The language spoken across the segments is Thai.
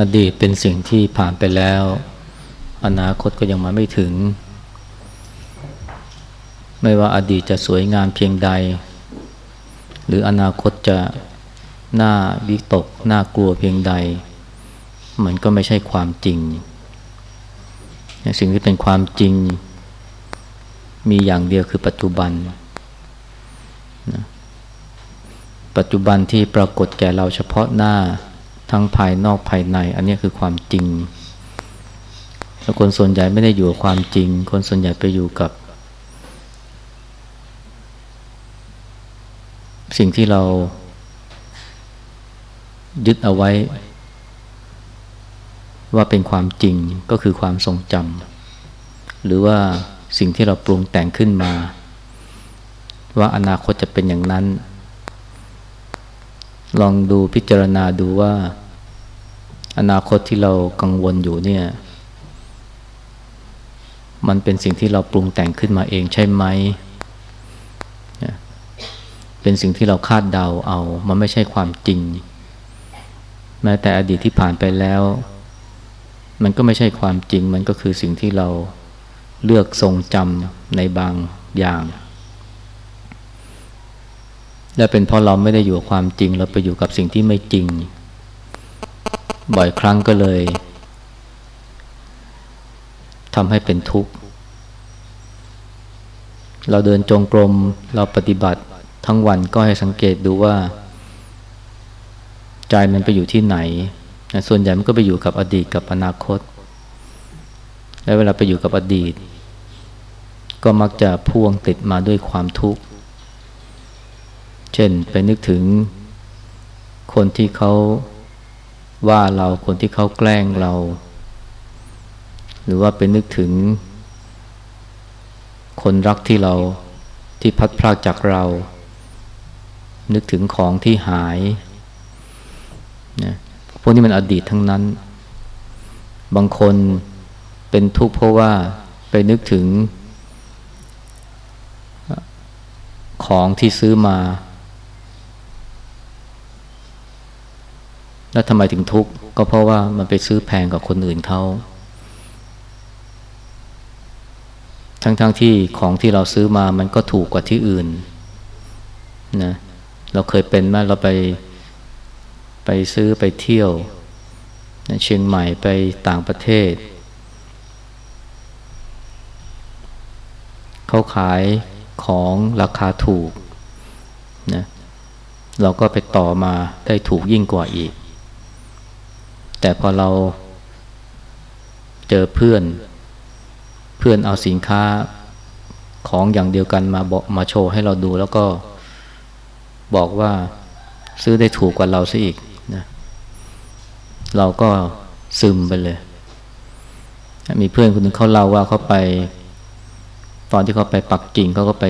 อดีตเป็นสิ่งที่ผ่านไปแล้ว อนาคตก็ยังมาไม่ถึง ไม่ว่าอดีตจะสวยงามเพียงใด หรืออนาคตจะน่าวิตกน่ากลัวเพียงใด มันก็ไม่ใช่ความจริง สิ่งที่เป็นความจริง มีอย่างเดียวคือปัจจุบันนะปัจจุบันที่ปรากฏแก่เราเฉพาะหน้าทั้งภายนอกภายใน อันนี้คือความจริงแล้วคนส่วนใหญ่ไม่ได้อยู่กับความจริง คนส่วนใหญ่ไปอยู่กับ สิ่งที่เรายึดเอาไว้ ว่าเป็นความจริงก็คือความทรงจำหรือว่าสิ่งที่เราปรุงแต่งขึ้นมา ว่าอนาคตจะเป็นอย่างนั้น ลองดูพิจารณาดูว่า อนาคตที่เรากังวลอยู่เนี่ย มันเป็นสิ่งที่เราปรุงแต่งขึ้นมาเองใช่ไหม เป็นสิ่งที่เราคาดเดาเอา มันไม่ใช่ความจริง แม้แต่อดีตที่ผ่านไปแล้ว มันก็ไม่ใช่ความจริง มันก็คือสิ่งที่เราเลือกทรงจำในบางอย่าง และเป็นเพราะเราไม่ได้อยู่กับความจริง เราไปอยู่กับสิ่งที่ไม่จริง บ่อยครั้งก็เลยทำให้เป็นทุกข์ เราเดินจงกรม เราปฏิบัติทั้งวันก็ให้สังเกตดูว่า ใจมันไปอยู่ที่ไหน ส่วนใหญ่มันก็ไปอยู่กับอดีตกับอนาคต และเวลาไปอยู่กับอดีต ก็มักจะพ่วงติดมาด้วยความทุกข์ เช่นไปนึกถึงคนที่เขาว่าเราคนที่เขาแกล้งเรา หรือว่าไปนึกถึง คนรักที่เราที่พัดพลากจากเรา นึกถึงของที่หาย วกนี้มันอดีตทั้งนั้น บางคนเป็นทุกข์เพราะว่าไปนึกถึง ของที่ซื้อมา แล้วทำไมถึงทุกข์ก็เพราะว่ามันไปซื้อแพงกว่าคนอื่นเขาทั้งๆทที่ของที่เราซื้อมามันก็ถูกกว่าที่อื่นนะเราเคยเป็นไหมเราไป ไปซื้อไปเที่ยวนเชียงใหม่ไปต่างประเทศ เขาขายของราคาถูกนะเราก็ไปต่อมาได้ถูกยิ่งกว่าอีก แต่พอเราเจอเพื่อน เพื่อนเอาสินค้าของอย่างเดียวกันมาบอกมาโชว์ให้เราดูแล้วก็บอกว่าซื้อได้ถูกกว่าเราซะอีก เราก็ซึมไปเลย มีเพื่อนคนนึงเขาเล่าว่าเขาไป ตอนที่เขาไปปักกิ่งเขาก็ไป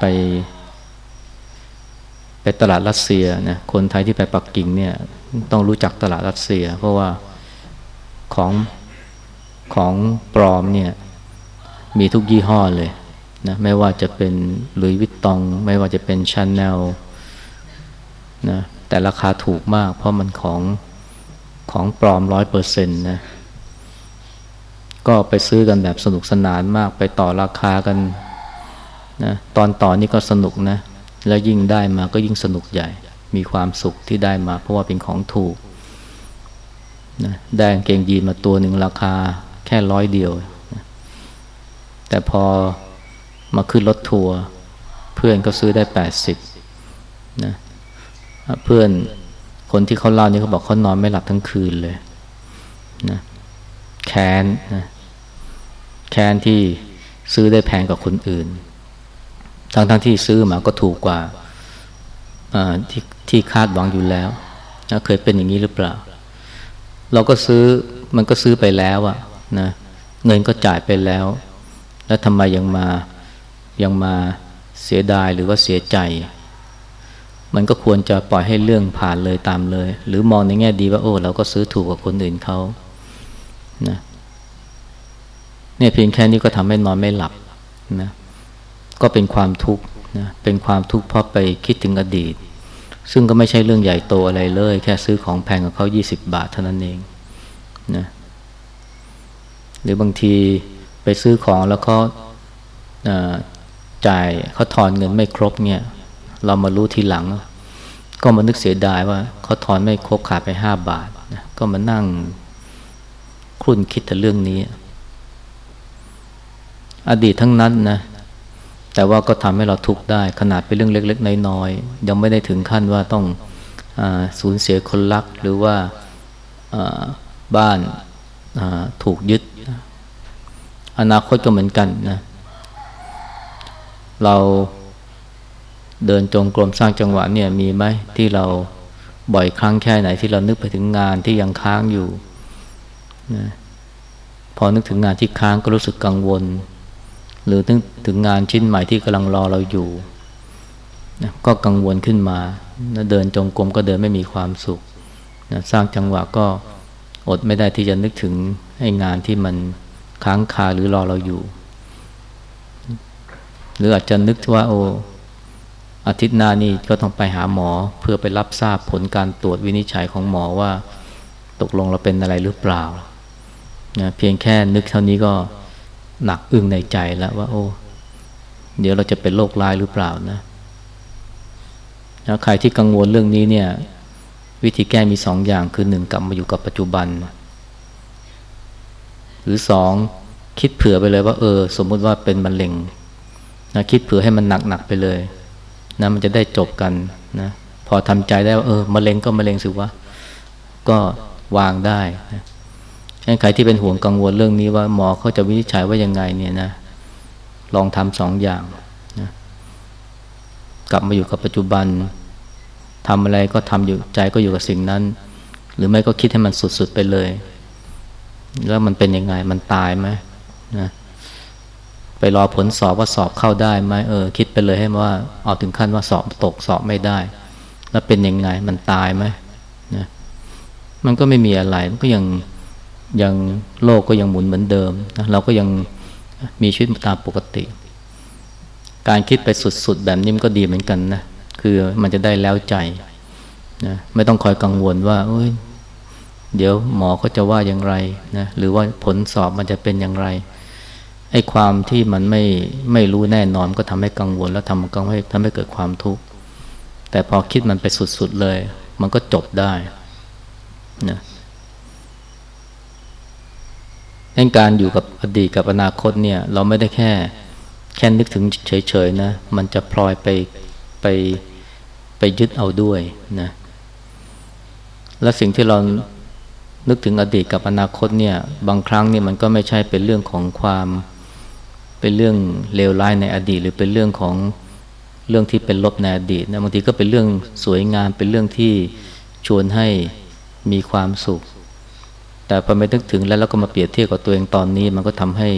ไป ไปตลาดรัสเซียนะคนไทยที่ไปปักกิ่งเนี่ย ต้องรู้จักตลาดรัสเซีย เพราะว่าของของปลอมเนี่ย มีทุกยี่ห้อเลยนะไม่ว่าจะเป็นหลุยส์วิตตอง ไม่ว่าจะเป็นชาแนลนะแต่ราคาถูกมาก เพราะมันของ ของปลอมร้อยเปอร์เซ็นต์นะ ก็ไปซื้อกันแบบสนุกสนานมากไปต่อราคากันนะตอนต่อนี้ก็สนุกนะ แล้วยิ่งได้มาก็ยิ่งสนุกใหญ่ มีความสุขที่ได้มาเพราะว่าเป็นของถูกนะได้เกงยีนมาตัวหนึ่งราคาแค่ร้อยเดียวนะแต่พอมาขึ้นรถทัวร์เพื่อนก็ซื้อได้แปดสิบนะเพื่อน คนที่เขาเล่านี่เขาบอกเขานอนไม่หลับทั้งคืนเลยนะแค้นนะแค้นที่ซื้อได้แพงกว่าคนอื่น ทั้งทั้งที่ซื้อมาก็ถูกกว่าที่ที่คาดหวังอยู่แล้วนะเคยเป็นอย่างนี้หรือเปล่า เราก็ซื้อมันก็ซื้อไปแล้วอะนะเงินก็จ่ายไปแล้ว แล้วทำไมยังมายังมาเสียดายหรือว่าเสียใจ มันก็ควรจะปล่อยให้เรื่องผ่านเลยตามเลย หรือมองในแง่ดีว่าโอ้เราก็ซื้อถูกกว่าคนอื่นเขานะเนี่ยเพียงแค่นี้ก็ทำให้นอนไม่หลับนะก็เป็นความทุกข์นะเป็นความทุกข์เพราะไปคิดถึงอดีต ซึ่งก็ไม่ใช่เรื่องใหญ่โตอะไรเลย แค่ซื้อของแพงกับเขา 20 บาทเท่านั้นเองนะหรือบางทีไปซื้อของแล้วเขาจ่ายเขาทอนเงินไม่ครบเนี่ย เรามารู้ทีหลัง ก็มานึกเสียดายว่าเขาทอนไม่ครบขาดไปห้าบาทนะก็มานั่งครุ่นคิดแต่เรื่องนี้ อดีตทั้งนั้นนะแต่ว่าก็ทำให้เราทุกข์ได้ ขนาดเป็นเรื่องเล็ก ๆ น้อยๆยังไม่ได้ถึงขั้นว่าต้องอสูญเสียคนรัก หรือว่าบ้านถูกยึด อนาคตก็เหมือนกันนะ เรา เดินจงกรมสร้างจังหวะเนี่ยมีไหมที่เราบ่อยครั้งแค่ไหนที่เรานึกไปถึงงานที่ยังค้างอยู่นะพอนึกถึงงานที่ค้างก็รู้สึกกังวล หรือนึกถึงงานชิ้นใหม่ที่กำลังรอเราอยู่นะก็กังวลขึ้นมานะเดินจงกรมก็เดินไม่มีความสุขนะสร้างจังหวะก็อดไม่ได้ที่จะนึกถึงให้งานที่มันค้างคาหรือรอเราอยู่ หรืออาจจะนึกว่าโอ้ อาทิตย์หน้านี่ก็ต้องไปหาหมอเพื่อไปรับทราบผลการตรวจวินิจฉัยของหมอว่า ตกลงเราเป็นอะไรหรือเปล่านะเพียงแค่นึกเท่านี้ก็หนักอึ้งในใจแล้วว่า โอ้เดี๋ยวเราจะเป็นโรคร้ายหรือเปล่านะนะใครที่กังวลเรื่องนี้เนี่ยวิธีแก้มีสองอย่างคือหนึ่งกลับมาอยู่กับปัจจุบัน หรือสองคิดเผื่อไปเลยว่า เออ สมมุติว่าเป็นมะเร็งนะคิดเผื่อให้มันหนักๆไปเลย นะมันจะได้จบกันนะพอทำใจได้ว่าเออมะเร็งก็มะเร็งสิวะก็วางได้นะใครที่เป็นห่วงกังวลเรื่องนี้ว่าหมอเขาจะวินิจฉัยว่ายังไงเนี่ยนะ ลองทำสองอย่างนะกลับมาอยู่กับปัจจุบันทำอะไรก็ทำอยู่ใจก็อยู่กับสิ่งนั้น หรือไม่ก็คิดให้มันสุดๆไปเลย แล้วมันเป็นยังไงมันตายไหมนะ ไปรอผลสอบว่าสอบเข้าได้ไหมเออ คิดไปเลยให้ว่าเอาถึงขั้นว่าสอบตกสอบไม่ได้ แล้วเป็นยังไงมันตายไหมนะมันก็ไม่มีอะไรมันก็ยังยังโลกก็ยังหมุนเหมือนเดิมนะเราก็ยังมีชีวิตตามปกติ การคิดไปสุดๆ แบบนี้มันก็ดีเหมือนกันนะคือมันจะได้แล้วใจนะไม่ต้องคอยกังวลว่าเอ้ยเดี๋ยวหมอเขาจะว่าอย่างไรนะหรือว่าผลสอบมันจะเป็นอย่างไร ไอ้ความที่มันไม่ไม่รู้แน่นอนก็ทำให้กังวล แล้วทำกังให้ทำให้เกิดความทุกข์แต่พอคิดมันไปสุดๆเลย มันก็จบได้นะในการอยู่กับอดีตกับอนาคตเนี่ย เราไม่ได้แค่แค่นึกถึงเฉยๆนะ มันจะพลอยไปไปไปยึดเอาด้วยนะและสิ่งที่เรานึกถึงอดีตกับอนาคตเนี่ย บางครั้งเนี่ยมันก็ไม่ใช่เป็นเรื่องของความ เป็นเรื่องเลวร้ายในอดีต หรือเป็นเรื่องของเรื่องที่เป็นลบในอดีตนะบางทีก็เป็นเรื่องสวยงามเป็นเรื่องที่ชวนให้มีความสุข แต่พอไม่นึกถึงแล้วแล้วก็มาเปรียบเทียบกับตัวเองตอนนี้ มันก็ทำให้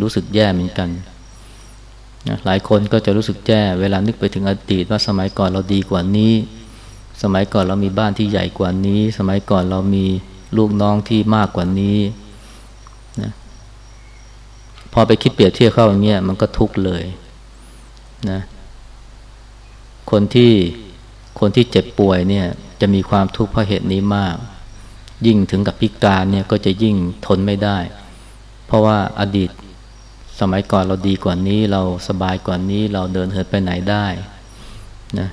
รู้สึกแย่เหมือนกันนะหลายคนก็จะรู้สึกแย่เวลานึกไปถึงอดีตว่าสมัยก่อนเราดีกว่านี้ สมัยก่อนเรามีบ้านที่ใหญ่กว่านี้ สมัยก่อนเรามีลูกน้องที่มากกว่านี้ พอไปคิดเปรียบเทียบเข้าอย่างเงี้ยมันก็ทุกข์เลยนะคนที่คนที่เจ็บป่วยเนี่ยจะมีความทุกข์เพราะเหตุนี้มาก ยิ่งถึงกับพิการเนี่ยก็จะยิ่งทนไม่ได้ เพราะว่าอดีตสมัยก่อนเราดีกว่านี้ เราสบายกว่านี้เราเดินเหินไปไหนได้นะ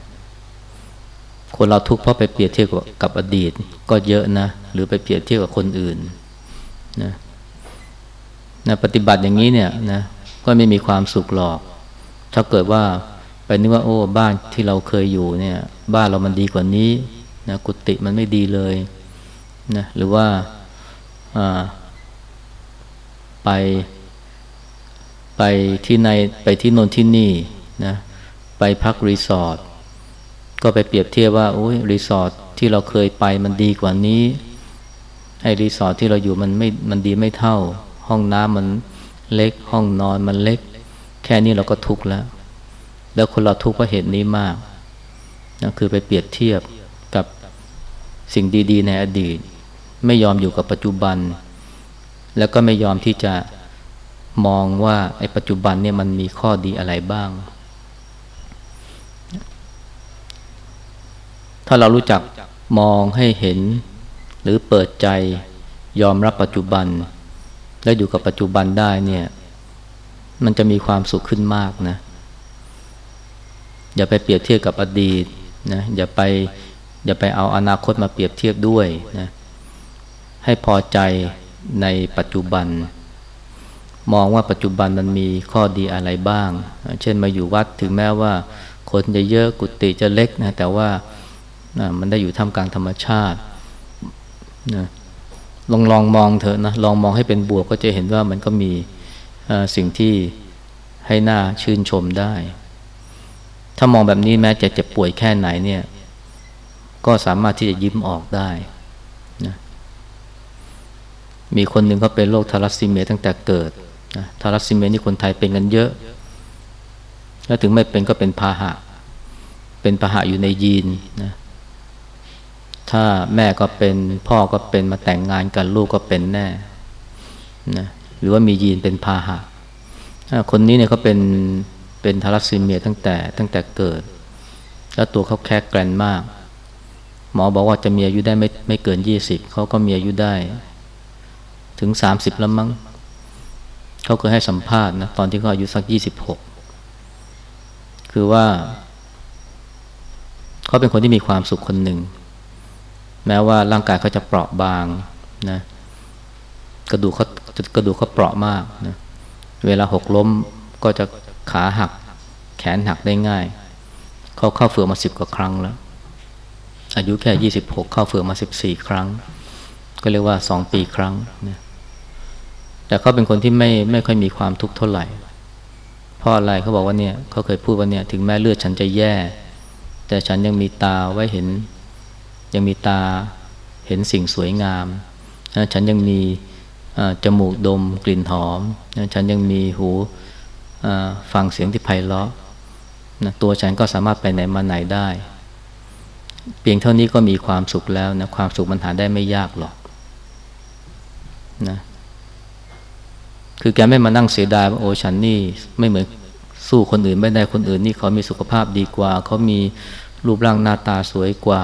คนเราทุกข์เพราะไปเปรียบเทียบกับอดีตก็เยอะนะ หรือไปเปรียบเทียบกับคนอื่นนะ นะปฏิบัติอย่างนี้เนี่ยนะก็ไม่มีความสุขหรอก ถ้าเกิดว่าไปนึกว่าโอ้บ้านที่เราเคยอยู่เนี่ย บ้านเรามันดีกว่านี้นะกุฏิมันไม่ดีเลยนะหรือว่าไป ไปที่ในไปที่โน่นที่นี่นะไปพักรีสอร์ทก็ไปเปรียบเทียบว่าโอ้ยรีสอร์ทที่เราเคยไปมันดีกว่านี้ไอ้รีสอร์ทที่เราอยู่มันไม่มันดีไม่เท่า ห้องน้ำมันเล็ก ห้องนอนมันเล็ก แค่นี้เราก็ทุกข์แล้ว แล้วคนเราทุกข์เพราะเหตุนี้มากนะคือไปเปรียบเทียบกับสิ่งดี ๆ ในอดีต ไม่ยอมอยู่กับปัจจุบัน แล้วก็ไม่ยอมที่จะมองว่าไอ้ปัจจุบันเนี่ยมันมีข้อดีอะไรบ้าง ถ้าเรารู้จักมองให้เห็นหรือเปิดใจยอมรับปัจจุบัน และอยู่กับปัจจุบันได้เนี่ย มันจะมีความสุขขึ้นมากนะ อย่าไปเปรียบเทียบกับอดีตนะอย่าไปอย่าไปเอาอนาคตมาเปรียบเทียบด้วยนะให้พอใจในปัจจุบัน มองว่าปัจจุบันมันมีข้อดีอะไรบ้าง เช่นมาอยู่วัดถึงแม้ว่าคนจะเยอะกุฏิจะเล็กนะแต่ว่ามันได้อยู่ท่ามกลางธรรมชาตินะ ลองลองมองเถอะนะลองมองให้เป็นบวกก็จะเห็นว่ามันก็มีสิ่งที่ให้หน่าชื่นชมได้ ถ้ามองแบบนี้แม้จะเจ็บป่วยแค่ไหนเนี่ย ก็สามารถที่จะยิ้มออกได้นะมีคนหนึ่งเขาเป็นโรคทารัสซีเมียตั้งแต่เกิดนะทารัสซีเมียนี่คนไทยเป็นกันเยอะ แล้วถึงไม่เป็นก็เป็นพาหะ เป็นพาหะอยู่ในยีนนะ ถ้าแม่ก็เป็นพ่อก็เป็นมาแต่งงานกันลูกก็เป็นแน่นะหรือว่ามียีนเป็นพาหะคนนี้เนี่ยเขาเป็นเป็นทารัสซีเมียตั้งแต่ตั้งแต่เกิด แล้วตัวเขาแค่แกรนมาก หมอบอกว่าจะมีอายุได้ไม่ไม่เกินยี่สิบเขาก็มีอายุได้ถึงสามสิบแล้วมั้งเขาเคยให้สัมภาษณ์นะตอนที่เขาอายุสักยี่สิบหกคือว่า เขาเป็นคนที่มีความสุขคนหนึ่ง แม้ว่าร่างกายเขาจะเปราะบางนะกระดูกเขากระดูกเขาเปราะมากนะเวลาหกล้มก็จะขาหัก แขนหักได้ง่าย เขาเข้าเฟือมาสิบกว่าครั้งแล้ว อายุแค่ยี่สิบหกเข้าเฟือมาสิบสี่ครั้ง ก็เรียกว่าสองปีครั้งนะแต่เขาเป็นคนที่ไม่ไม่ค่อยมีความทุกข์เท่าไหร่เพราะอะไรเขาบอกว่าเนี่ยเขาเคยพูดว่าเนี่ยถึงแม้เลือดฉันจะแย่ แต่ฉันยังมีตาไว้เห็น ยังมีตาเห็นสิ่งสวยงามนะฉันยังมีจมูกดมกลิ่นหอมนะฉันยังมีหูฟังเสียงที่ไพเราะนะตัวฉันก็สามารถไปไหนมาไหนได้ เพียงเท่านี้ก็มีความสุขแล้วนะความสุขมันหาได้ไม่ยากหรอกนะคือแกไม่มานั่งเสียดายว่าโอ้ฉันนี่ไม่เหมือนสู้คนอื่นไม่ได้คนอื่นนี่เขามีสุขภาพดีกว่า เขามีรูปร่างหน้าตาสวยกว่า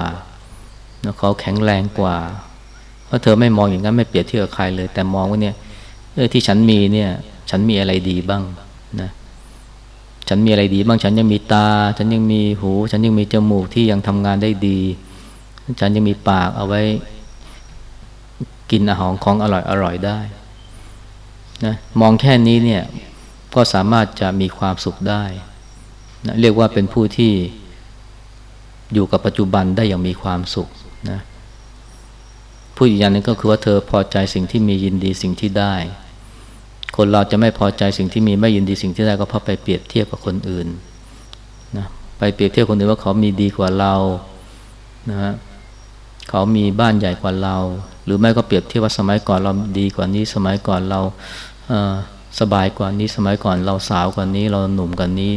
เขาแข็งแรงกว่า เพราะเธอไม่มองอย่างนั้นไม่เปรียบเทียบกับใครเลย แต่มองว่าเนี่ยเออที่ฉันมีเนี่ย ฉันมีอะไรดีบ้างนะฉันมีอะไรดีบ้างฉันยังมีตา ฉันยังมีหู ฉันยังมีจมูกที่ยังทำงานได้ดี ฉันยังมีปากเอาไว้ กินอาหารของอร่อยอร่อยได้นะมองแค่นี้เนี่ยก็สามารถจะมีความสุขได้นะเรียกว่าเป็นผู้ที่อยู่กับปัจจุบันได้อย่างมีความสุข นะผู้อีกอย่างนึงก็คือว่าเธอพอใจสิ่งที่มียินดีสิ่งที่ได้ คนเราจะไม่พอใจสิ่งที่มีไม่ยินดีสิ่งที่ได้ก็เพราะไปเปรียบเทียบกับคนอื่นนะไปเปรียบเทียบคนอื่นว่าเขามีดีกว่าเรานะฮะเขามีบ้านใหญ่กว่าเรา หรือไม่ก็เปรียบเทียบว่าสมัยก่อนเราดีกว่านี้ สมัยก่อนเราสบายกว่านี้สมัยก่อนเราสาวกว่านี้ เราหนุ่มกว่านี้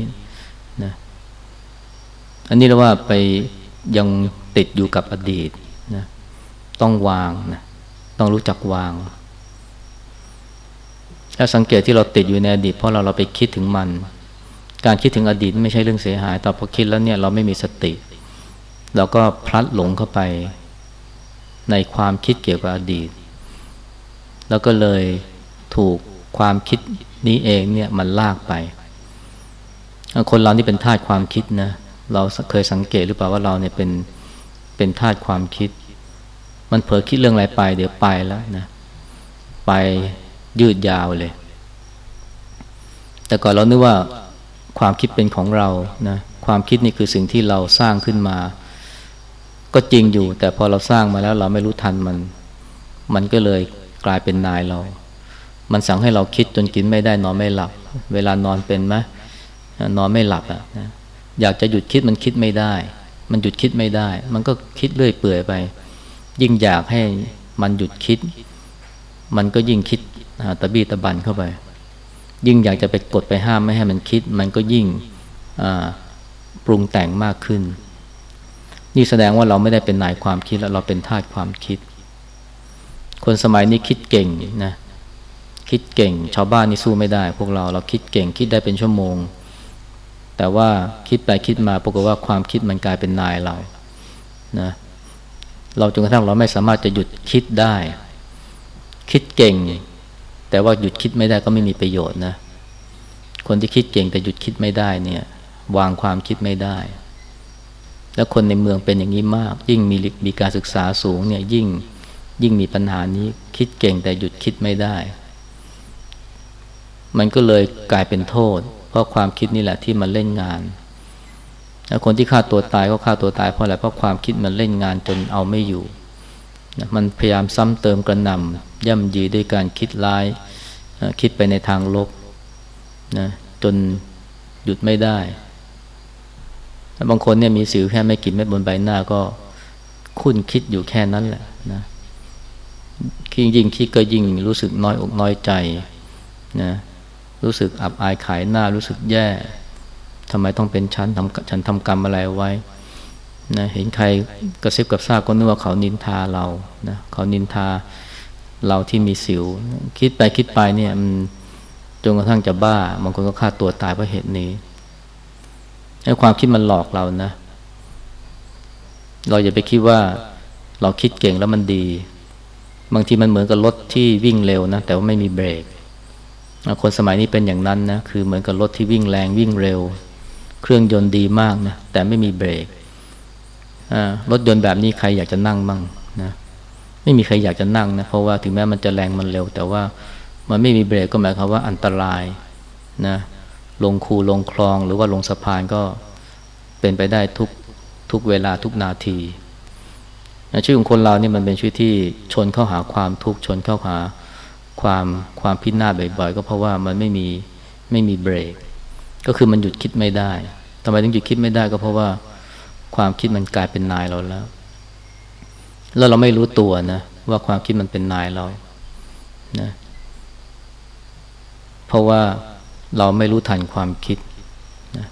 นะอันนี้เราว่าไปยัง ติดอยู่กับอดีตนะต้องวางนะต้องรู้จักวาง ถ้าสังเกตที่เราติดอยู่ในอดีต เพราะเราเราไปคิดถึงมัน การคิดถึงอดีตไม่ใช่เรื่องเสียหาย แต่พอคิดแล้วเนี่ยเราไม่มีสติ เราก็พลัดหลงเข้าไป ในความคิดเกี่ยวกับอดีต แล้วก็เลยถูกความคิดนี้เองเนี่ยมันลากไป คนเรานี่เป็นธาตุความคิดนะ เราเคยสังเกตหรือเปล่าว่าเราเนี่ยเป็น เป็นธาตุความคิด มันเผลอคิดเรื่องอะไรไป เดี๋ยวไปแล้วนะ ไปยืดยาวเลย แต่ก่อนเรานึกว่าความคิดเป็นของเรานะ ความคิดนี่คือสิ่งที่เราสร้างขึ้นมา ก็จริงอยู่ แต่พอเราสร้างมาแล้วเราไม่รู้ทันมัน มันก็เลยกลายเป็นนายเรา มันสั่งให้เราคิดจนกินไม่ได้นอนไม่หลับ เวลานอนเป็นไหมนอนไม่หลับอะนะอยากจะหยุดคิดมันคิดไม่ได้ มันหยุดคิดไม่ได้ มันก็คิดเรื่อยเปื่อยไป ยิ่งอยากให้มันหยุดคิด มันก็ยิ่งคิดตะบี้ตะบันเข้าไป ยิ่งอยากจะไปกดไปห้ามไม่ให้มันคิด มันก็ยิ่งปรุงแต่งมากขึ้น นี่แสดงว่าเราไม่ได้เป็นนายความคิดแล้วเราเป็นทาสความคิด คนสมัยนี้คิดเก่งนะคิดเก่ง ชาวบ้านนี่สู้ไม่ได้ พวกเราเราคิดเก่งคิดได้เป็นชั่วโมง แต่ว่าคิดไปคิดมาปรากฏว่าความคิดมันกลายเป็นนายเรานะเราจนกระทั่งเราไม่สามารถจะหยุดคิดได้ คิดเก่ง แต่ว่าหยุดคิดไม่ได้ก็ไม่มีประโยชน์นะคนที่คิดเก่งแต่หยุดคิดไม่ได้เนี่ย วางความคิดไม่ได้ แล้วคนในเมืองเป็นอย่างนี้มาก ยิ่งมีมีการศึกษาสูงเนี่ยยิ่งยิ่งมีปัญหานี้คิดเก่งแต่หยุดคิดไม่ได้ มันก็เลยกลายเป็นโทษ เพราะความคิดนี่แหละที่มันเล่นงานแล้วคนที่ฆ่าตัวตายก็ฆ่าตัวตายเพราะอะไรเพราะความคิดมันเล่นงานจนเอาไม่อยู่มันพยายามซ้ำเติมกระหน่ำย่ำยีด้วยการคิดร้ายคิดไปในทางลบนะจนหยุดไม่ได้บางคนเนี่ยมีสิวแค่ไม่กี่เม็ดบนใบหน้าก็คุ้นคิดอยู่แค่นั้นแหละนะยิ่งยิ่งคิดก็ยิ่งรู้สึกน้อยอกน้อยใจนะ รู้สึกอับอายขายหน้ารู้สึกแย่ทำไมต้องเป็นฉันทำฉันทำกรรมอะไรไว้นะเห็นใครกระซิบกับซาก็นึกว่าเขานินทาเรานะเขานินทาเราที่มีสิว คิดไปคิดไปเนี่ยมันจนกระทั่งจะบ้าบางคนก็ฆ่าตัวตายเพราะเหตุนี้ไอ้ความคิดมันหลอกเรานะ เราอย่าไปคิดว่าเราคิดเก่งแล้วมันดี บางทีมันเหมือนกับรถที่วิ่งเร็วนะ แต่ว่าไม่มีเบรก คนสมัยนี้เป็นอย่างนั้นนะคือเหมือนกับรถที่วิ่งแรงวิ่งเร็ว เครื่องยนต์ดีมากนะแต่ไม่มีเบรกรถยนต์แบบนี้ใครอยากจะนั่งมั่งนะไม่มีใครอยากจะนั่งนะเพราะว่าถึงแม้มันจะแรงมันเร็ว แต่ว่ามันไม่มีเบรกก็หมายความว่าอันตรายนะลงคูลงคลองหรือว่าลงสะพานก็เป็นไปได้ทุกทุกเวลาทุกนาทีชีวิตของคนเรานี่มันเป็นชีวิตที่ชนเข้าหาความทุกข์ชนเข้าหา ความความพินาศบ่อยๆ ก็เพราะว่ามันไม่มีไม่มีเบรก ก็คือมันหยุดคิดไม่ได้ทำไมถึงหยุดคิดไม่ได้ก็เพราะว่าความคิดมันกลายเป็นนายเราแล้ว แล้วเราไม่รู้ตัวนะว่าความคิดมันเป็นนายเรานะเพราะว่าเราไม่รู้ทันความคิดนะ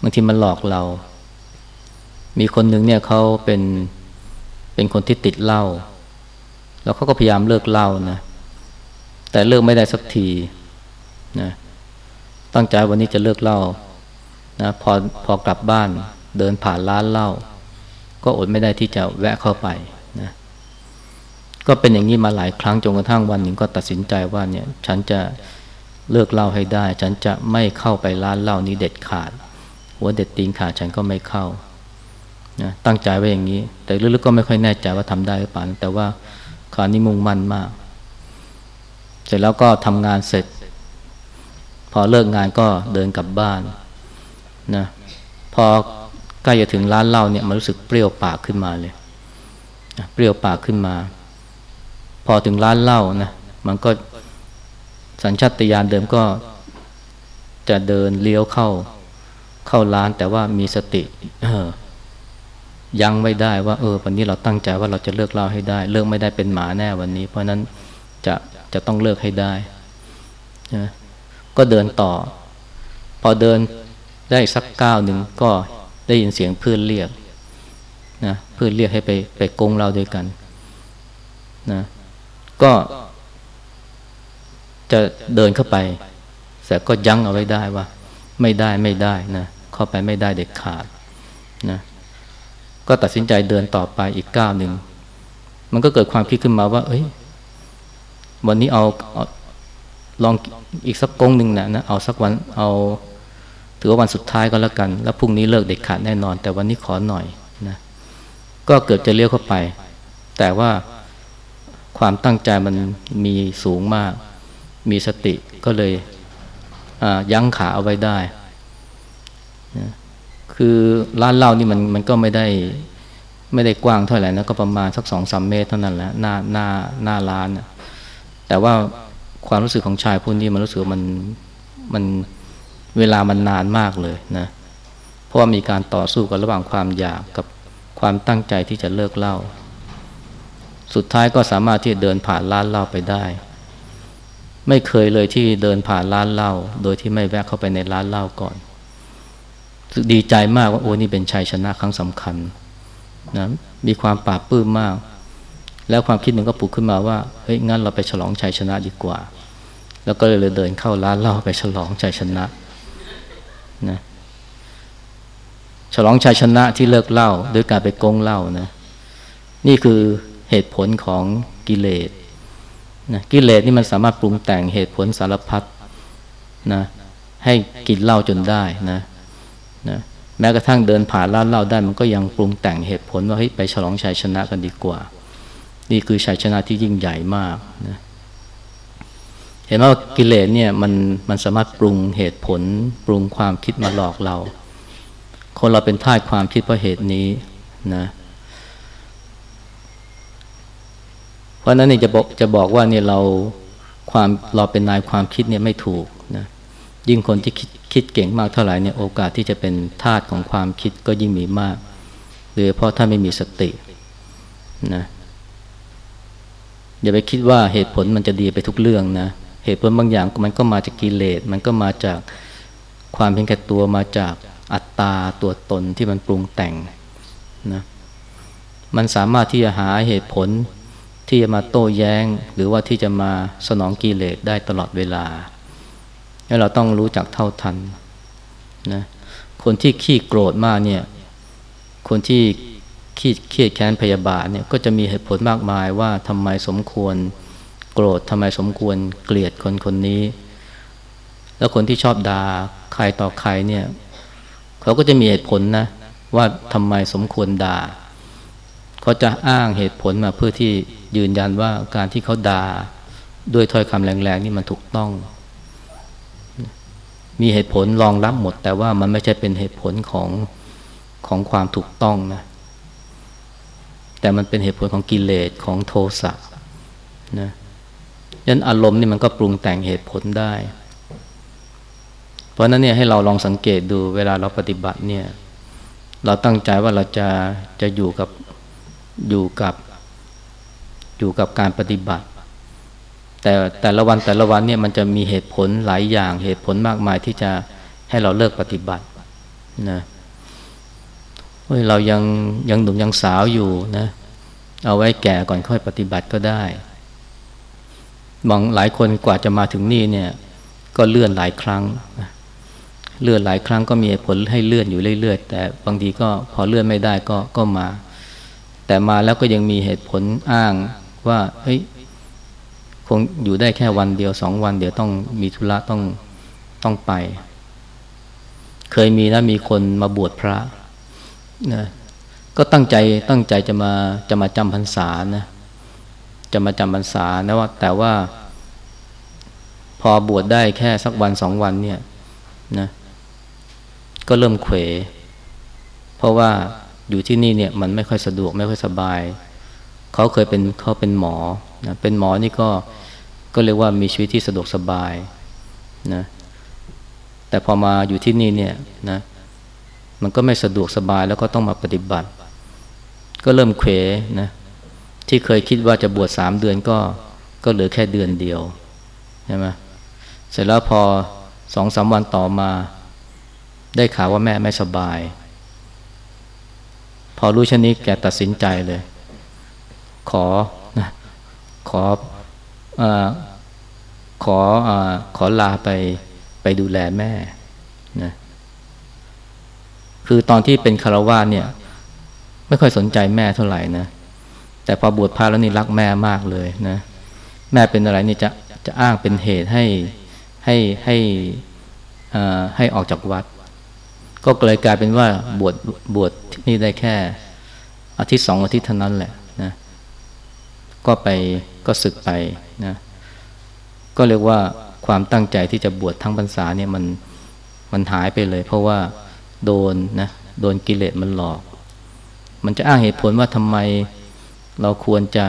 บางทีมันหลอกเรา มีคนหนึ่งเนี่ยเขาเป็นเป็นคนที่ติดเหล้า แล้วเขาก็พยายามเลิกเหล้านะ แต่เลิกไม่ได้สักทีนะตั้งใจวันนี้จะเลิกเหล้านะพอพอกลับบ้านเดินผ่านร้านเหล้าก็อดไม่ได้ที่จะแวะเข้าไปนะก็เป็นอย่างนี้มาหลายครั้งจนกระทั่งวันหนึ่งก็ตัดสินใจว่าเนี่ย ฉันจะเลิกเหล้าให้ได้ ฉันจะไม่เข้าไปร้านเหล้านี้เด็ดขาดหัวเด็ดตีนขาดฉันก็ไม่เข้านะตั้งใจไว้อย่างนี้ แต่ลึกๆก็ไม่ค่อยแน่ใจว่าทำได้หรือเปล่าแต่ว่า คราวนี้มุ่งมั่นมาก เสร็จแล้วก็ทำงานเสร็จ พอเลิกงานก็เดินกลับบ้านนะพอใกล้จะถึงร้านเหล้าเนี่ยมันรู้สึกเปรี้ยวปากขึ้นมาเลยเปรี้ยวปากขึ้นมา พอถึงร้านเหล้านะมันก็สัญชาตญาณเดิมก็จะเดินเลี้ยวเข้าเข้าร้านแต่ว่ามีสติ ยังไม่ได้ว่าเออวันนี้เราตั้งใจว่าเราจะเลิกเล่าให้ได้ เลิกไม่ได้เป็นหมาแน่วันนี้ เพราะนั้นจะจะต้องเลิกให้ได้นะก็เดินต่อ พอเดินได้สักก้าวหนึ่งก็ได้ยินเสียงเพื่อนเรียกนะเพื่อนเรียกให้ไปไปกงเราด้วยกันนะก็จะเดินเข้าไป แต่ก็ยั้งเอาไว้ได้ว่า ไม่ได้ไม่ได้นะเข้าไปไม่ได้เด็ดขาดนะ ก็ตัดสินใจเดินต่อไปอีกก้าวหนึ่ง มันก็เกิดความคิดขึ้นมาว่า เอ้ย วันนี้เอาเอาลองอีกสักกงหนึ่งนะนะเอาสักวันเอา ถือว่าวันสุดท้ายก็แล้วกัน แล้วพรุ่งนี้เลิกเด็ดขาดแน่นอน แต่วันนี้ขอหน่อยนะก็เกือบจะเลี้ยวเข้าไป แต่ว่าความตั้งใจมันมีสูงมาก มีสติก็เลยยั้งขาเอาไว้ได้ คือร้านเหล้านี่มันมันก็ไม่ได้ไม่ได้กว้างเท่าไหร่นะก็ประมาณสักสองสามเมตรเท่านั้นแหละหน้าหน้าหน้าร้านนะแต่ว่าความรู้สึกของชายผู้นี้มันรู้สึกมันมันเวลามันนานมากเลยนะเพราะว่ามีการต่อสู้กันระหว่างความอยากกับความตั้งใจที่จะเลิกเหล้าสุดท้ายก็สามารถที่จะเดินผ่านร้านเหล้าไปได้ ไม่เคยเลยที่เดินผ่านร้านเหล้าโดยที่ไม่แวะเข้าไปในร้านเหล้าก่อน ดีใจมากว่าโอ้นี่เป็นชัยชนะครั้งสำคัญนะมีความปราบปื้มมาก แล้วความคิดหนึ่งก็ปลุกขึ้นมาว่าเฮ้ยงั้นเราไปฉลองชัยชนะดีกว่า แล้วก็เลยเดินเข้าร้านเหล้าไปฉลองชัยชนะนะฉลองชัยชนะที่เลิกเหล้าด้วยการไปโกงเหล้านะนี่คือเหตุผลของกิเลสนะกิเลสนี่มันสามารถปรุงแต่งเหตุผลสารพัดนะให้กินเหล้าจนได้นะ นะแม้กระทั่งเดินผ่านร้านเหล้าได้มันก็ยังปรุงแต่งเหตุผลว่าเฮ้ยไปฉลองชัยชนะกันดีกว่า นี่คือชัยชนะที่ยิ่งใหญ่มากนะเห็นว่ากิเลสเนี่ยมันมันสามารถปรุงเหตุผล ปรุงความคิดมาหลอกเรา คนเราเป็นท่าความคิดเพราะเหตุนี้นะเพราะนั้นนี่จะบอกจะบอกว่าเนี่ยเราความเราเป็นนายความคิดเนี่ยไม่ถูกนะ ยิ่งคนที่คิดคิดเก่งมากเท่าไหร่เนี่ยโอกาสที่จะเป็นทาสของความคิดก็ยิ่งมีมากโดยเพราะถ้าไม่มีสตินะอย่าไปคิดว่าเหตุผลมันจะดีไปทุกเรื่องนะเหตุผลบางอย่างมันก็มาจากกิเลสมันก็มาจากความเพียงแค่ตัวมาจากอัตตาตัวตนที่มันปรุงแต่งนะมันสามารถที่จะหาเหตุผลที่จะมาโต้แย้ง หรือว่าที่จะมาสนองกิเลสได้ตลอดเวลา แล้เราต้องรู้จักเท่าทันนะคนที่ขี้โกรธมากเนี่ยคนที่ขี้เครียดแค้นพยาบาทเนี่ยก็จะมีเหตุผลมากมายว่าทำไมสมควรโกรธทำไมสมควรเกลียดคนคนนี้ แล้วคนที่ชอบด่าใครต่อใครเนี่ยเขาก็จะมีเหตุผลนะว่าทำไมสมควรด่าเขาจะอ้างเหตุผลมาเพื่อที่ยืนยันว่าการที่เขาด่าด้วยถ้อยคำแรงๆนี่มันถูกต้อง มีเหตุผลรองรับหมด แต่ว่ามันไม่ใช่เป็นเหตุผลของของความถูกต้องนะ แต่มันเป็นเหตุผลของกิเลสของโทสะนะยันอารมณ์นี่มันก็ปรุงแต่งเหตุผลได้ เพราะนั้นเนี่ยให้เราลองสังเกตดูเวลาเราปฏิบัติเนี่ยเราตั้งใจว่าเราจะจะอยู่กับอยู่กับอยู่กับการปฏิบัติ แต่แต่ละวันแต่ละวันเนี่ยมันจะมีเหตุผลหลายอย่างเหตุผลมากมายที่จะให้เราเลิกปฏิบัตินะเฮ้ยเรายังยังหนุ่มยังสาวอยู่นะเอาไว้แก่ก่อนค่อยปฏิบัติก็ได้บางหลายคนกว่าจะมาถึงนี่เนี่ย ก็เลื่อนหลายครั้งเลื่อนหลายครั้งก็มีผลให้เลื่อนอยู่เรื่อยๆ แต่บางทีก็พอเลื่อนไม่ได้ก็ก็มา แต่มาแล้วก็ยังมีเหตุผลอ้างว่าเฮ้ย คงอยู่ได้แค่วันเดียวสองวัน เดี๋ยวต้องมีธุระต้องต้องไป เคยมีนะมีคนมาบวชพระนะก็ตั้งใจตั้งใจจะมาจะมาจำพรรษานะจะมาจำพรรษานะว่า แต่ว่า พอบวชได้แค่สักวันสองวันเนี่ยนะก็เริ่มเขว เพราะว่าอยู่ที่นี่เนี่ยมันไม่ค่อยสะดวกไม่ค่อยสบาย เขาเคยเป็นเขาเป็นหมอ นะเป็นหมอนี่ก็ก็เรียกว่ามีชีวิตที่สะดวกสบายนะแต่พอมาอยู่ที่นี่เนี่ยนะมันก็ไม่สะดวกสบายแล้วก็ต้องมาปฏิบัติ ก็เริ่มเขวนะที่เคยคิดว่าจะบวชสามเดือนก็ก็เหลือแค่เดือนเดียวใช่ไหมเสร็จแล้วพอสองสาวันต่อมา ได้ข่าวว่าแม่ไม่สบาย พอรู้ชนี้แกตัดสินใจเลย ขอ ขออขออขอลาไปไปดูแลแม่นะคือตอนที่เป็นคารวะเนี่ย ไม่ค่อยสนใจแม่เท่าไหร่นะแต่พอบวชพระแล้วนี่รักแม่มากเลยนะแม่เป็นอะไรนี่จะจะอ้างเป็นเหตุให้ให้ให้ให้ออกจากวัด ก็เลยกลายเป็นว่าบวชบวชนี่ได้แค่อาทิตย์สองอาทิตย์เท่านั้นแหละ ก็ไปก็ศึกไปนะก็เรียกว่าความตั้งใจที่จะบวชทั้งพรรษาเนี่ยมันมันหายไปเลย เพราะว่าโดนนะโดนกิเลสมันหลอก มันจะอ้างเหตุผลว่าทำไมเราควรจะ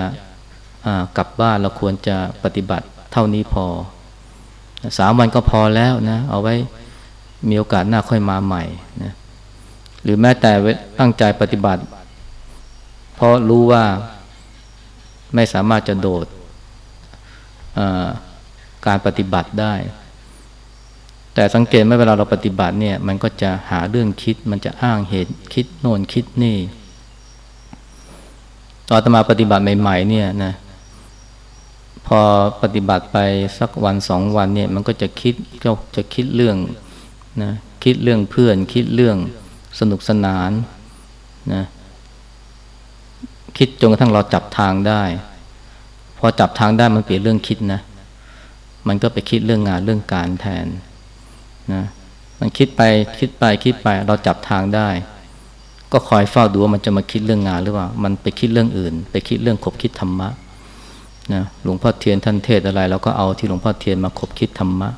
กลับบ้านเราควรจะปฏิบัติเท่านี้พอสามวันก็พอแล้วนะ เอาไว้มีโอกาสหน้าค่อยมาใหม่นะหรือแม้แต่ตั้งใจปฏิบัติ เพราะรู้ว่า ไม่สามารถจะโดดการปฏิบัติได้ แต่สังเกตไหมเวลาเราปฏิบัติเนี่ย มันก็จะหาเรื่องคิด มันจะอ้างเหตุคิดโน่นคิดนี่ ตอนตมาปฏิบัติใหม่ ๆ เนี่ยนะพอปฏิบัติไปสักวันสองวันเนี่ย มันก็จะคิดก็จะคิดเรื่องนะคิดเรื่องเพื่อน คิดเรื่องสนุกสนานนะ คิดจนกระทั่งเราจับทางได้ พอจับทางได้มันเปลี่ยนเรื่องคิดนะ มันก็ไปคิดเรื่องงานเรื่องการแทนนะมันคิดไปคิดไปคิดไปเราจับทางได้ ก็คอยเฝ้าดูว่ามันจะมาคิดเรื่องงานหรือเปล่า มันไปคิดเรื่องอื่น ไปคิดเรื่องขบคิดธรรมะนะหลวงพ่อเทียนท่านเทศอะไรเราก็เอาที่หลวงพ่อเทียนมาขบคิดธรรมะ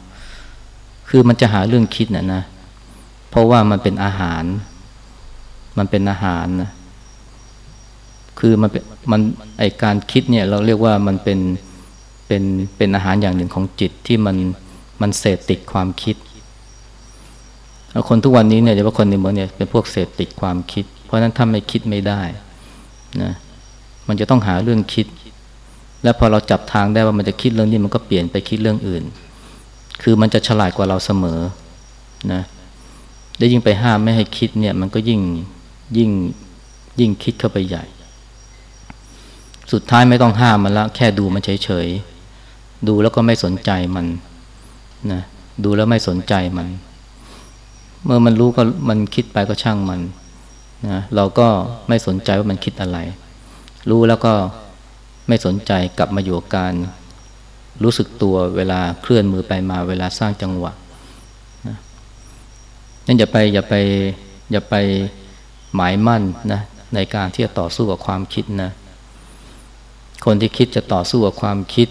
คือมันจะหาเรื่องคิดนะนะเพราะว่ามันเป็นอาหาร มันเป็นอาหารนะ คือมันเป็นมันไอการคิดเนี่ยเราเรียกว่ามันเป็นเป็นเป็นอาหารอย่างหนึ่งของจิตที่มันมันเสพติดความคิด คนทุกวันนี้เนี่ยเดี๋ยวว่าคนในเมืองเนี่ยเป็นพวกเสพติดความคิด เพราะฉะนั้นถ้าไม่คิดไม่ได้นะมันจะต้องหาเรื่องคิด และพอเราจับทางได้ว่ามันจะคิดเรื่องนี้มันก็เปลี่ยนไปคิดเรื่องอื่น คือมันจะฉลาดกว่าเราเสมอนะได้ยิ่งไปห้ามไม่ให้คิดเนี่ยมันก็ยิ่งยิ่งยิ่งคิดเข้าไปใหญ่ สุดท้ายไม่ต้องห้ามมันละแค่ดูมันเฉยๆ ดูแล้วก็ไม่สนใจมันนะดูแล้วไม่สนใจมัน เมื่อมันรู้ก็มันคิดไปก็ช่างมันนะเราก็ไม่สนใจว่ามันคิดอะไร รู้แล้วก็ไม่สนใจกลับมาอยู่กับการ รู้สึกตัวเวลาเคลื่อนมือไปมาเวลาสร้างจังหวะนะนั่นอย่าไปอย่าไปอย่าไปหมายมั่นนะในการที่จะต่อสู้กับความคิดนะ คนที่คิดจะต่อสู้กับความคิด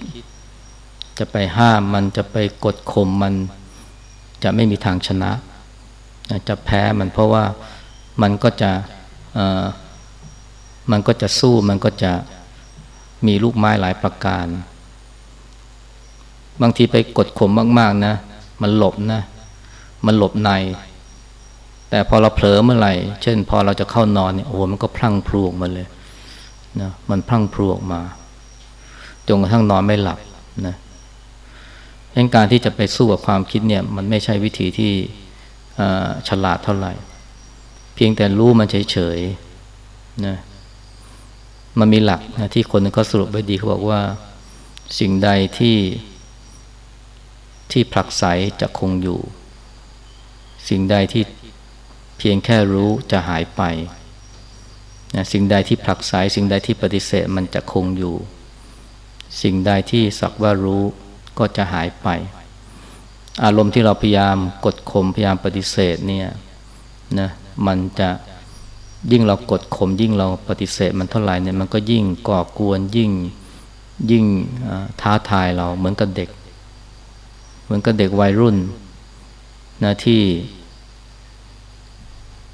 จะไปห้ามมันจะไปกดข่มมันจะไม่มีทางชนะ จะแพ้มันเพราะว่ามันก็จะมันก็จะสู้มันก็จะมีลูกไม้หลายประการ บางทีไปกดข่มมาก ๆนะ มันหลบนะ มันหลบใน แต่พอเราเผลอเมื่อไหร่ เช่น พอเราจะเข้านอนเนี่ยโอ้โหมันก็พลั่งพลูออกมาเลย นะมันพลั่งพลูออกมาจนกระทั่งนอนไม่หลับนะดังการที่จะไปสู้กับความคิดเนี่ย มันไม่ใช่วิธีที่ฉลาดเท่าไหร่ เพียงแต่รู้มันเฉยๆนะมันมีหลักนะที่คนเขาสรุปไว้ดีเขาบอกว่าสิ่งใดที่ที่ผลักไสจะคงอยู่ สิ่งใดที่เพียงแค่รู้จะหายไป นะสิ่งใดที่ผลักไสสิ่งใดที่ปฏิเสธมันจะคงอยู่ สิ่งใดที่สักว่ารู้ก็จะหายไป อารมณ์ที่เราพยายามกดข่มพยายามปฏิเสธเนี่ยนะมันจะยิ่งเรากดข่มยิ่งเราปฏิเสธมันเท่าไหร่เนี่ยมันก็ยิ่งก่อกวนยิ่งยิ่งท้าทายเราเหมือนกับเด็ก เหมือนกับเด็กวัยรุ่นนะที่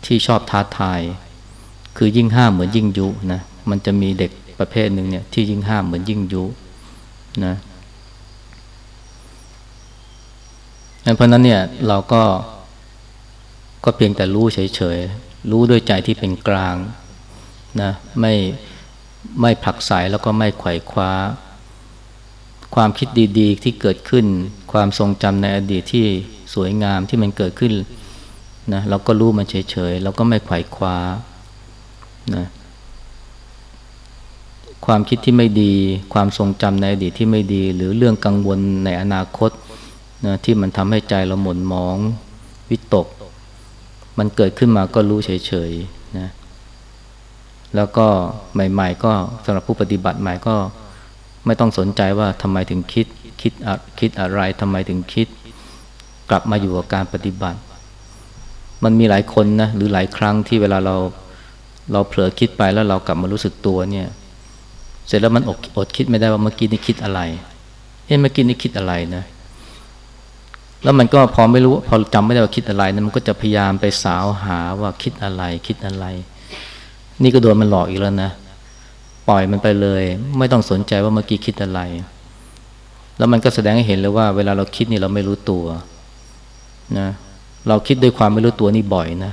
ที่ชอบท้าทาย คือยิ่งห้ามเหมือนยิ่งยุนะมันจะมีเด็กประเภทหนึ่งเนี่ยที่ยิ่งห้ามเหมือนยิ่งยุนะเพราะนั้นเนี่ยเราก็ก็เพียงแต่รู้เฉยๆ รู้ด้วยใจที่เป็นกลางนะไม่ไม่ผลักใสแล้วก็ไม่ไขว่คว้า ความคิดดีๆที่เกิดขึ้น ความทรงจำในอดีตที่สวยงามที่มันเกิดขึ้นนะเราก็รู้มันเฉยๆเราก็ไม่ไขว่คว้า นะความคิดที่ไม่ดี ความทรงจำในอดีตที่ไม่ดี หรือเรื่องกังวลในอนาคตนะที่มันทำให้ใจเราหม่นมอง วิตก มันเกิดขึ้นมาก็รู้เฉยๆนะแล้วก็ใหม่ ๆ ก็สำหรับผู้ปฏิบัติใหม่ก็ไม่ต้องสนใจว่าทำไมถึงคิดคิดคิดอะไรทำไมถึงคิด กลับมาอยู่กับการปฏิบัติ มันมีหลายคนนะหรือหลายครั้งที่เวลาเรา เราเผลอคิดไปแล้วเรากลับมารู้สึกตัวเนี่ย เสร็จแล้วมันอดอดคิดไม่ได้ว่าเมื่อกี้นี่คิดอะไรเฮ้เมื่อกี้นี่คิดอะไรนะ แล้วมันก็พอไม่รู้พอจำไม่ได้ว่าคิดอะไรนะมันก็จะพยายามไปสาวหาว่าคิดอะไรคิดอะไร นี่ก็โดนมันหลอกอีกแล้วนะ ปล่อยมันไปเลย ไม่ต้องสนใจว่าเมื่อกี้คิดอะไร แล้วมันก็แสดงให้เห็นเลยว่า เวลาเราคิดนี่เราไม่รู้ตัวนะเราคิดด้วยความไม่รู้ตัวนี่บ่อยนะ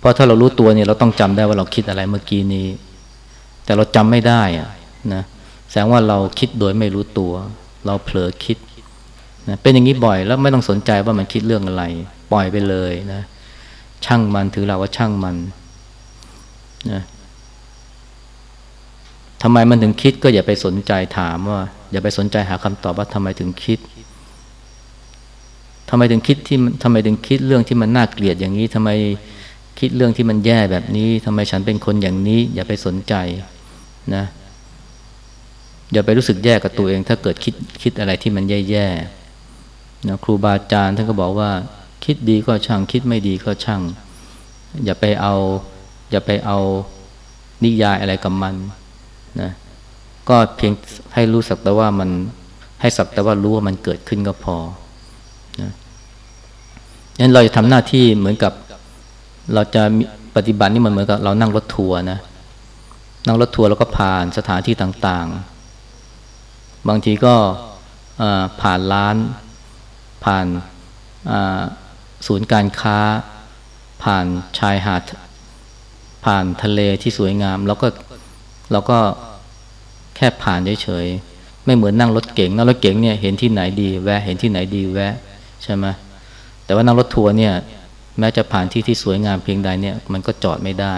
เพราะถ้าเรารู้ตัวเนี่ยเราต้องจำได้ว่าเราคิดอะไรเมื่อกี้นี้ แต่เราจำไม่ได้อะนะแสดงว่าเราคิดโดยไม่รู้ตัว เราเผลอคิดนะเป็นอย่างนี้บ่อยแล้วไม่ต้องสนใจว่ามันคิดเรื่องอะไร ปล่อยไปเลยนะช่างมันถือเราว่าช่างมันนะทำไมมันถึงคิดก็อย่าไปสนใจถามว่า อย่าไปสนใจหาคำตอบว่าทำไมถึงคิดทำไมถึงคิดที่ทำไมถึงคิดเรื่องที่มันน่าเกลียดอย่างนี้ทำไม คิดเรื่องที่มันแย่แบบนี้ทำไมฉันเป็นคนอย่างนี้ อย่าไปสนใจนะอย่าไปรู้สึกแย่กับตัวเอง ถ้าเกิดคิดคิดอะไรที่มันแย่ๆนะครูบาอาจารย์ท่านก็บอกว่า คิดดีก็ช่าง คิดไม่ดีก็ช่าง อย่าไปเอา อย่าไปเอานิยายอะไรกับมันนะก็เพียงให้รู้สักแต่ว่ามันให้สักแต่ว่ารู้ว่ามันเกิดขึ้นก็พอนะงั้นเราจะทำหน้าที่เหมือนกับ เราจะปฏิบัตินี่มันเหมือนกับเรานั่งรถทัวร์นะ นั่งรถทัวร์แล้วก็ผ่านสถานที่ต่างๆ บางทีก็ผ่านร้าน ผ่านศูนย์การค้า ผ่านชายหาด ผ่านทะเลที่สวยงาม แล้วก็เราก็แค่ผ่านเฉยๆ ไม่เหมือนนั่งรถเก๋ง นั่งรถเก๋งเนี่ยเห็นที่ไหนดีแวะ เห็นที่ไหนดีแวะใช่ไหมแต่ว่านั่งรถทัวร์เนี่ย แม้จะผ่านที่ที่สวยงามเพียงใดเนี่ยมันก็จอดไม่ได้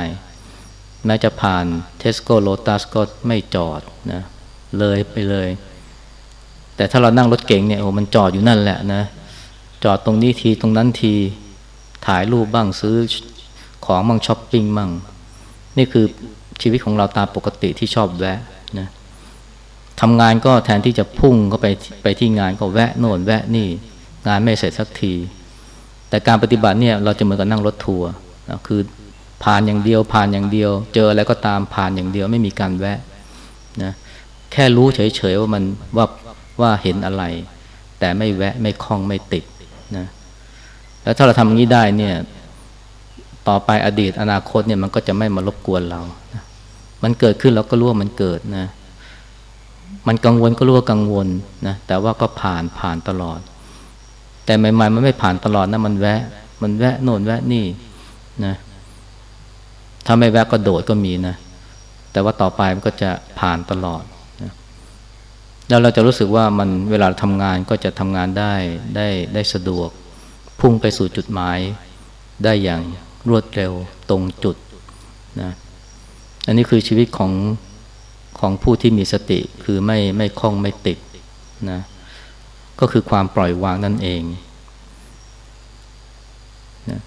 แม้จะผ่านเทสโก้โลตัสก็ไม่จอดนะเลยไปเลย แต่ถ้าเรานั่งรถเก๋งเนี่ยโอ้มันจอดอยู่นั่นแหละนะ จอดตรงนี้ทีตรงนั้นทีถ่ายรูปบ้างซื้อของบ้างช้อปปิ้งบ้างนี่คือชีวิตของเราตามปกติที่ชอบแวะนะทำงานก็แทนที่จะพุ่งเข้าไปไปที่งานก็แวะโน่นแวะนี่ งานไม่เสร็จสักที แต่การปฏิบัติเนี่ยเราจะเหมือนกับนั่งรถทัวร์คือผ่านอย่างเดียวผ่านอย่างเดียว เจออะไรก็ตามผ่านอย่างเดียวไม่มีการแวะนะแค่รู้เฉยๆว่ามันว่าว่าเห็นอะไร แต่ไม่แวะไม่คล้องไม่ติดนะแล้วถ้าเราทำอย่างนี้ได้เนี่ยต่อไปอดีตอนาคตเนี่ยมันก็จะไม่มารบกวนเรานะมันเกิดขึ้นเราก็รู้ว่ามันเกิดนะ มันกังวลก็รู้ว่ากังวลนะแต่ว่าก็ผ่านผ่านตลอด แต่ใหม่ๆมันไม่ผ่านตลอดนะมันแวะ มันแวะโน่นแวะนี่นะถ้าไม่แวะก็โดดก็มีนะ แต่ว่าต่อไปมันก็จะผ่านตลอดนะแล้วเราจะรู้สึกว่ามันเวลาทำงานก็จะทำงานได้ได้ได้สะดวก พุ่งไปสู่จุดหมายได้อย่างรวดเร็วตรงจุดนะอันนี้คือชีวิตของของผู้ที่มีสติคือไม่ไม่คล้องไม่ติดนะ ก็คือความปล่อยวางนั่นเองนะ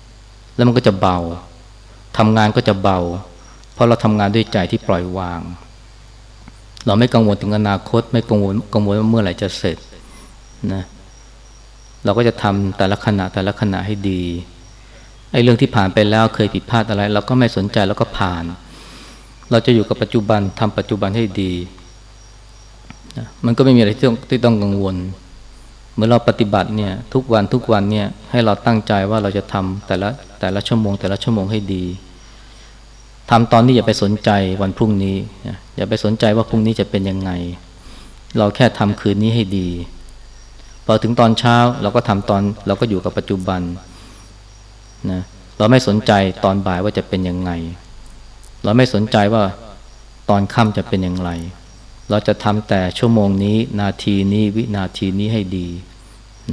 แล้วมันก็จะเบาทำงานก็จะเบา เพราะเราทำงานด้วยใจที่ปล่อยวาง เราไม่กังวลถึงอนาคต ไม่กังวลกังวลว่าเมื่อไหร่จะเสร็จนะเราก็จะทำแต่ละขณะแต่ละขณะให้ดีไอ้เรื่องที่ผ่านไปแล้วเคยผิดพลาดอะไร เราก็ไม่สนใจแล้วก็ผ่าน เราจะอยู่กับปัจจุบันทำปัจจุบันให้ดีนะมันก็ไม่มีอะไรที่ต้องที่ต้องกังวล เมื่อเราปฏิบัติเนี่ยทุกวันทุกวันเนี่ยให้เราตั้งใจว่าเราจะทำแต่ละแต่ละชั่วโมง แต่ละชั่วโมงให้ดีทำตอนนี้อย่าไปสนใจวันพรุ่งนี้อย่าไปสนใจว่าพรุ่งนี้จะเป็นยังไง เราแค่ทำคืนนี้ให้ดีพอถึงตอนเช้าเราก็ทำตอนเราก็อยู่กับปัจจุบันนะเราไม่สนใจตอนบ่ายว่าจะเป็นยังไง เราไม่สนใจว่าตอนค่ำจะเป็นอย่างไร เราจะทำแต่ชั่วโมงนี้นาทีนี้วินาทีนี้ให้ดี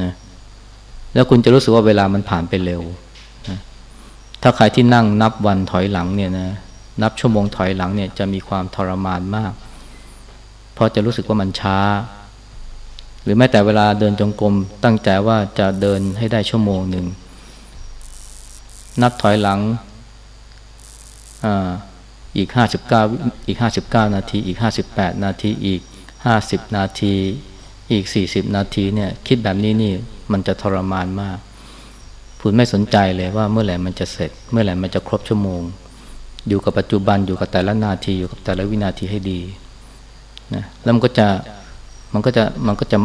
นะแล้วคุณจะรู้สึกว่าเวลามันผ่านไปเร็วนะถ้าใครที่นั่งนับวันถอยหลังเนี่ยนะนับชั่วโมงถอยหลังเนี่ยจะมีความทรมานมาก เพราะจะรู้สึกว่ามันช้า หรือแม้แต่เวลาเดินจงกรมตั้งใจว่าจะเดินให้ได้ชั่วโมงหนึ่งนับถอยหลังอ่า อีกห้าสิบเก้าอีกห้าสิบเก้านาที อีกห้าสิบแปดนาที อีกห้าสิบนาที อีกสี่สิบนาทีเนี่ยคิดแบบนี้นี่มันจะทรมานมากคุณไม่สนใจเลยว่าเมื่อไหร่มันจะเสร็จ เมื่อไหร่มันจะครบชั่วโมง อยู่กับปัจจุบันอยู่กับแต่ละนาทีอยู่กับแต่ละวินาทีให้ดีนะแล้วมันก็จะมันก็จะมันก็จะ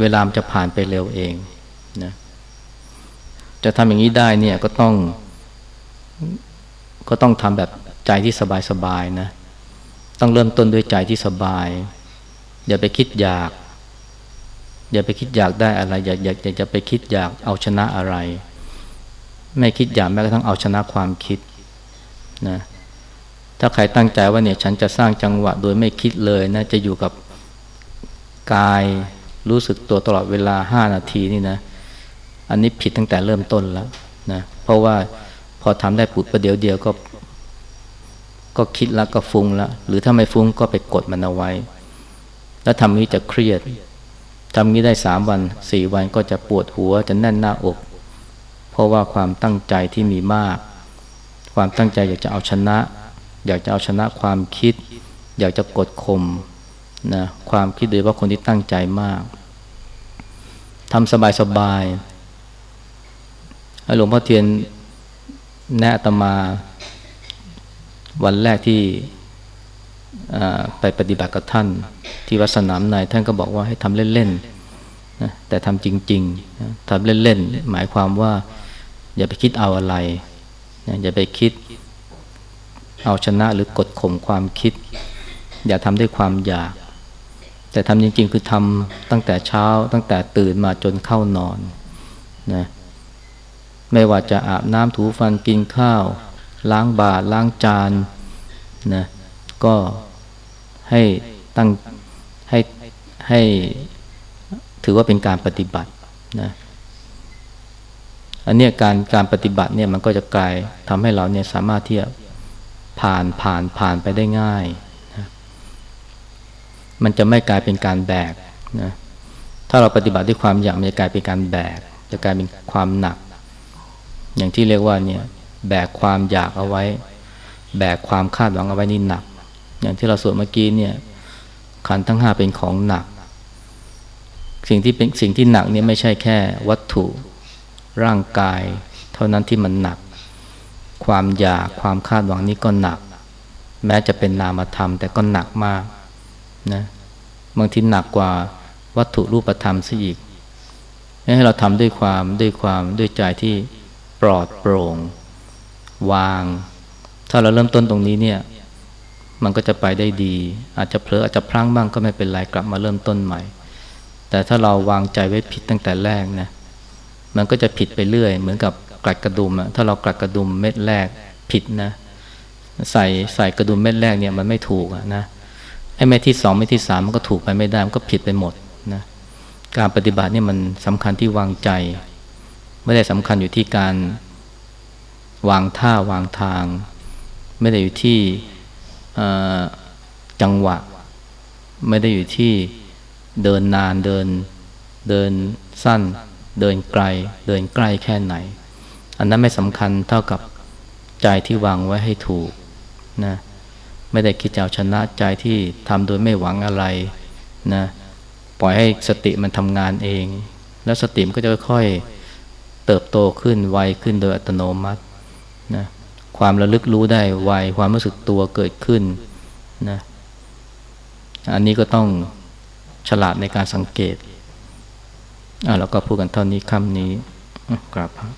เวลามันจะผ่านไปเร็วเองนะจะทำอย่างนี้ได้เนี่ยก็ต้อง ก็ต้องทำแบบ ใจที่สบายๆนะ ต้องเริ่มต้นด้วยใจที่สบาย อย่าไปคิดอยาก อย่าไปคิดอยากได้อะไร อย่าอย่าอย่าจะไปคิดอยากเอาชนะอะไร ไม่คิดอยากแม้กระทั่งเอาชนะความคิดนะถ้าใครตั้งใจว่าเนี่ยฉันจะสร้างจังหวะโดยไม่คิดเลยนะ จะอยู่กับกายรู้สึกตัวตลอดเวลาห้านาทีนี่นะ อันนี้ผิดตั้งแต่เริ่มต้นแล้วนะเพราะว่าพอทำได้ปุดประเดี๋ยวเดียวก็ ก็คิดแล้วก็ฟุ้งแล้วหรือถ้าไม่ฟุ้งก็ไปกดมันเอาไว้ แล้วทำนี้จะเครียดทำนี้ได้สามวันสี่วันก็จะปวดหัวจะแน่นหน้าอก เพราะว่าความตั้งใจที่มีมาก ความตั้งใจอยากจะเอาชนะ อยากจะเอาชนะความคิด อยากจะกดข่มนะความคิดโดยว่าคนที่ตั้งใจมากทำสบายๆหลวงพ่อเทียนแนะตมา วันแรกที่ไปปฏิบัติกับท่าน ที่วัดสนามในท่านก็บอกว่าให้ทำเล่นๆนะแต่ทำจริงๆนะทำเล่นๆหมายความว่า อย่าไปคิดเอาอะไรนะอย่าไปคิด เอาชนะหรือกดข่มความคิด อย่าทำด้วยความอยาก แต่ทำจริงๆ คือทำตั้งแต่เช้า ตั้งแต่ตื่นมาจนเข้านอนนะไม่ว่าจะอาบน้ำถูฟันกินข้าว ล้างบาตรล้างจานนะก็ให้ตั้งให้ให้ถือว่าเป็นการปฏิบัตินะอันนี้การการปฏิบัติเนี่ยมันก็จะกลายทำให้เราเนี่ยสามารถที่จะผ่านผ่านผ่านไปได้ง่ายนะมันจะไม่กลายเป็นการแบกนะถ้าเราปฏิบัติด้วยความอยากมันจะกลายเป็นการแบก จะกลายเป็นความหนัก อย่างที่เรียกว่าเนี่ย แบกความอยากเอาไว้ แบกความคาดหวังเอาไว้นี่หนัก อย่างที่เราสวดเมื่อกี้เนี่ยขันทั้งห้าเป็นของหนัก สิ่งที่เป็นสิ่งที่หนักเนี่ยไม่ใช่แค่วัตถุ ร่างกาย เท่านั้นที่มันหนัก ความอยากความคาดหวังนี่ก็หนัก แม้จะเป็นนามธรรม แต่ก็หนักมากนะบางทีหนักกว่าวัตถุรูปธรรมซะอีกให้เราทำด้วยความด้วยความด้วยใจที่ปลอดโปร่ง วาง ถ้าเราเริ่มต้นตรงนี้เนี่ย มันก็จะไปได้ดี อาจจะเผลออาจจะพลั้งบ้างก็ไม่เป็นไรกลับมาเริ่มต้นใหม่ แต่ถ้าเราวางใจไว้ผิดตั้งแต่แรกนะมันก็จะผิดไปเรื่อย เหมือนกับกลัดกระดุมอะถ้าเรากลัดกระดุมเม็ดแรกผิดนะใส่ใส่กระดุมเม็ดแรกเนี่ยมันไม่ถูกนะไอ้เม็ดที่สองเม็ดที่สามมันก็ถูกไปไม่ได้มันก็ผิดไปหมดนะการปฏิบัติเนี่ยมันสำคัญที่วางใจ ไม่ได้สำคัญอยู่ที่การ วางท่าวางทาง ไม่ได้อยู่ที่จังหวะ ไม่ได้อยู่ที่เดินนานเดินเดินสั้น เดินไกล เดินใกล้แค่ไหน อันนั้นไม่สำคัญเท่ากับใจที่วางไว้ให้ถูกนะไม่ได้คิดจะเอาชนะใจที่ทำโดยไม่หวังอะไรนะปล่อยให้สติมันทำงานเอง แล้วสติมันก็จะค่อยเติบโตขึ้นไวขึ้นโดยอัตโนมัติ นะความระลึกรู้ได้ไวความรู้สึกตัวเกิดขึ้นนะอันนี้ก็ต้องฉลาดในการสังเกตอ่าแล้วก็พูดกันเท่านี้คำนี้กราบพระ